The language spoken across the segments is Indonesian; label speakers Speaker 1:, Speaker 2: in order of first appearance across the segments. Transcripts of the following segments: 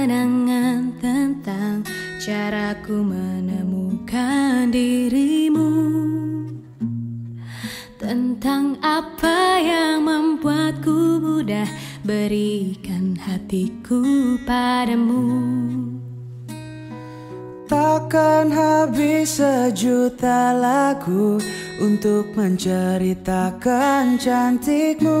Speaker 1: Kenangan tentang caraku menemukan dirimu. Tentang apa yang membuatku mudah berikan hatiku padamu.
Speaker 2: Takkan habis sejuta lagu untuk menceritakan cantikmu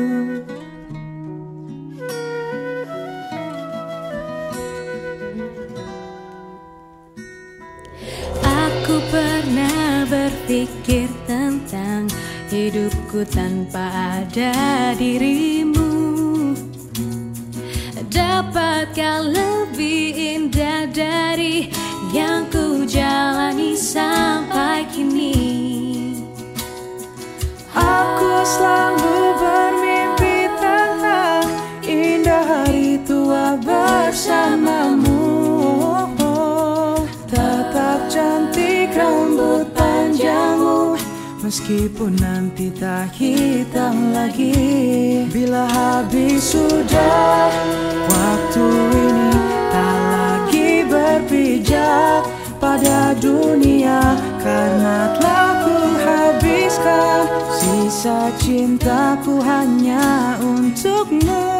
Speaker 1: Berpikir tentang hidupku tanpa ada dirimu. Dapatkah lebih indah dari yang ku jalani
Speaker 2: Meskipun nanti tak hitam lagi Bila habis sudah waktu ini Tak lagi berpijak pada dunia. Karena telah ku habiskan Sisa cintaku hanya untukmu.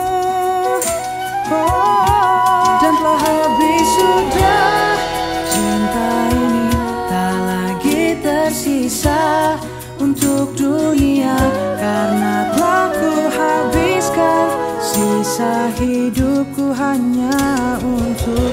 Speaker 2: Oh, Dan telah habis untuk dunia Karena telah ku habiskan Sisa hidupku hanya untukmu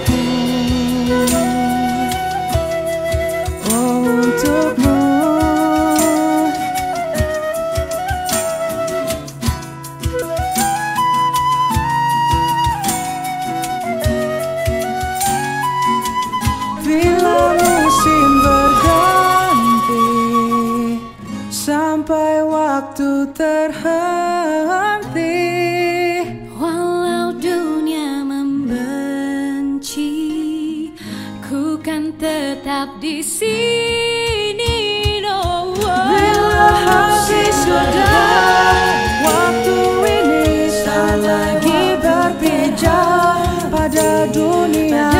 Speaker 2: Sampai waktu terhenti.
Speaker 1: Walau dunia membenci Ku kan tetap di sini no
Speaker 2: Bila habis sudah Waktu ini tak lagi berpijak Pada dunia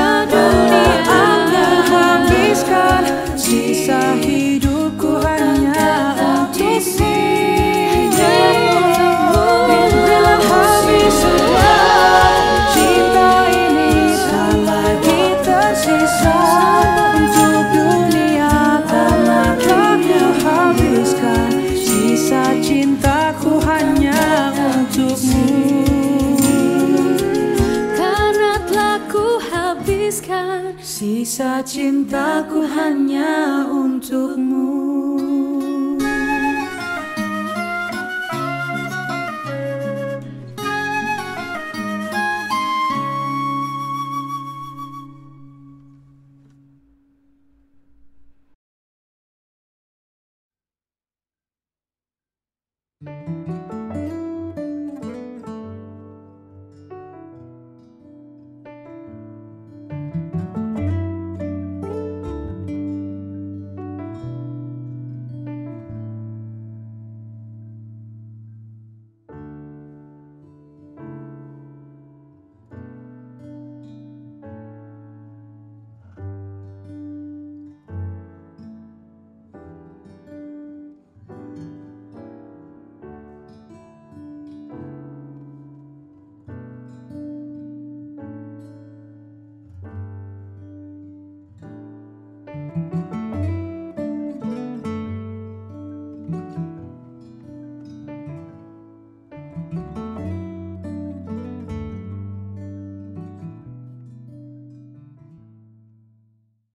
Speaker 2: berikan sisa cintaku hanya untukmu.